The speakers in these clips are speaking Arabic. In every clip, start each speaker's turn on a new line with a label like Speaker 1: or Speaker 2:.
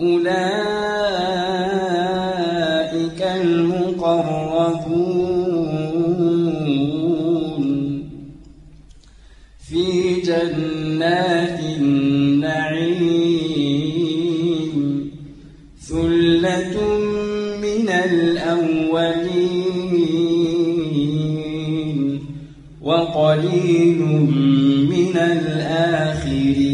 Speaker 1: أولئك المقربون في جنات النعيم. ثلة من الأولين وقليل من الآخرين.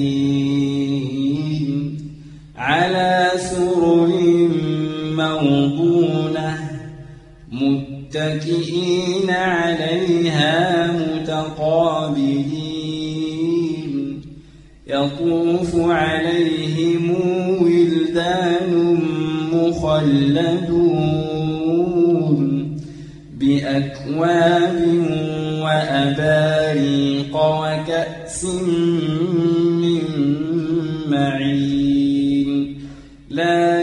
Speaker 1: موضونة متكئين عليها متقابلين. يطوف عليهم ولدان مخلدون بأكواب وأباريق وكأس من معين. لا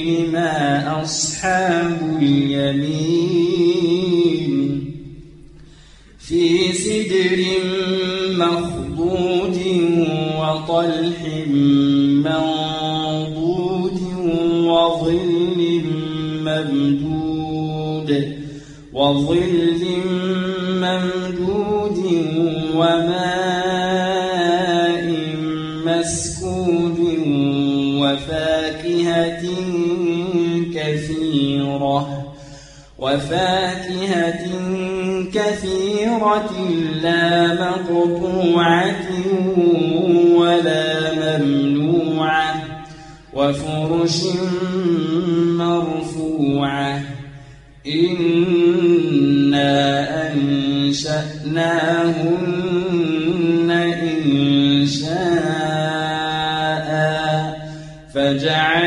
Speaker 1: ما أصحاب اليمين. في سدر مخضود وطلح منضود وظل ممدود وظل ممدود وماء وفاكهة كثيرة وفاكهة كثيرة لا مقطوعة ولا ممنوعة وفرش مرفوعة. إنا أنشأناهن إن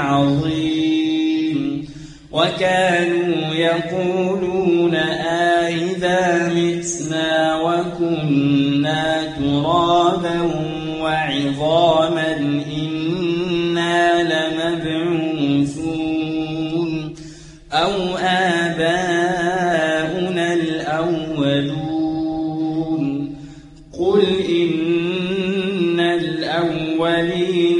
Speaker 1: العظيم وكانوا يقولون آئذا متنا وكنا ترابا وعظاما إنا لمبعوثون أو آباؤنا الأولون قل إن الأولين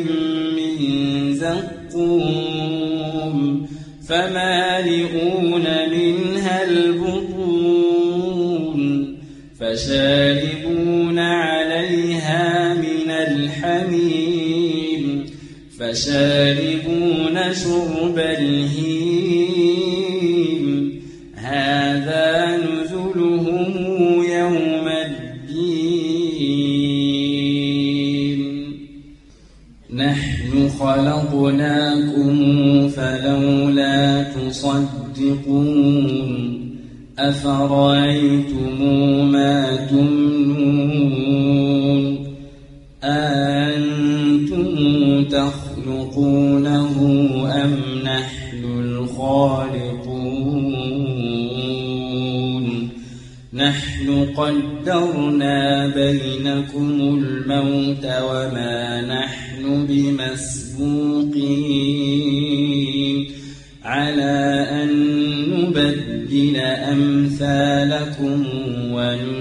Speaker 1: فشاربون شرب الهيم. هذا نزلهم يوم الدين. نحن خلقناكم فلولا تصدقون. أفرأيتم ما تمنون؟ تخلقونه أم نحن الخالقون؟ نحن قدرنا بينكم الموت وما نحن بمسبوقين. على أن نبدل أمثالكم وننشئكم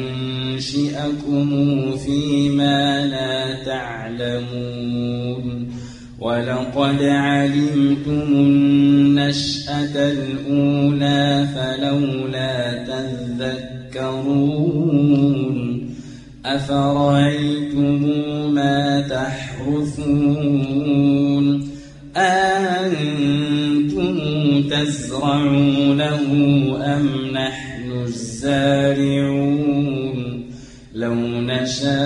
Speaker 1: ولقد علمتم النشأة الأولى فلولا تذكرون أفرأيتم ما تحرثون أنتم تزرعونه أم نحن الزارعون لو نشاء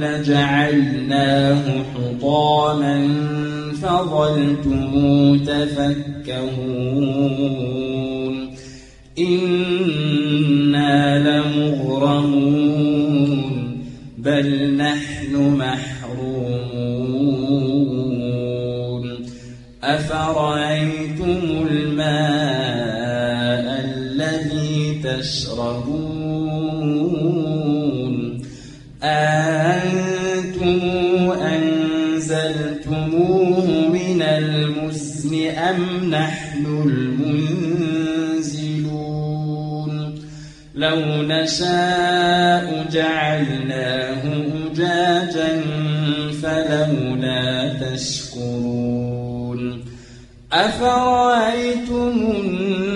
Speaker 1: لجعلناه حطاما فظلتم تفكهون إنا لمغرمون بل نحن محرومون أفرأيتم الماء الذي تشربون المزن أم نحن المنزلون؟ لو نشاء جعلناه أجاجا فلولا تشكرون. أفرأيتم النار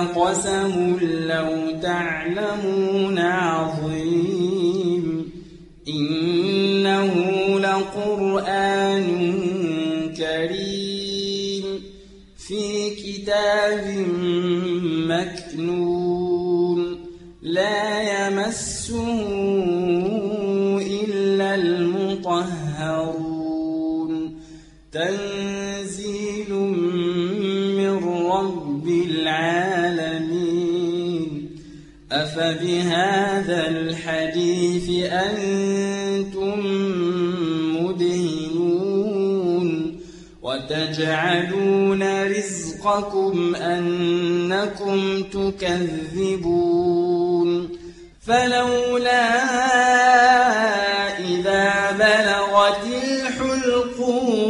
Speaker 1: لقسم لو تعلمون عظيم. إنه لقرآن كريم في كتاب مكنون. لا يمسه أنتم مدهنون وتجعلون رزقكم أنكم تكذبون فلولا إذا بلغت الحلقوم